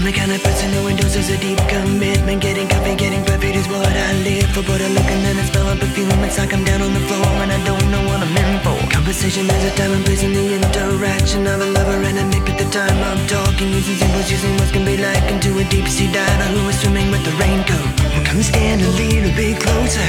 I'm the kind of person who endorses a deep commitment. Getting coffee, getting perfect is what I live for. But I look and then I smell a perfume. It's like I'm down on the floor and I don't know what I'm in for. Conversation has a time and place in the interaction of a lover and a mate at the time I'm talking. Using symbols, using what can be likened to a deep sea diver who is swimming with the raincoat. Come stand a little bit closer,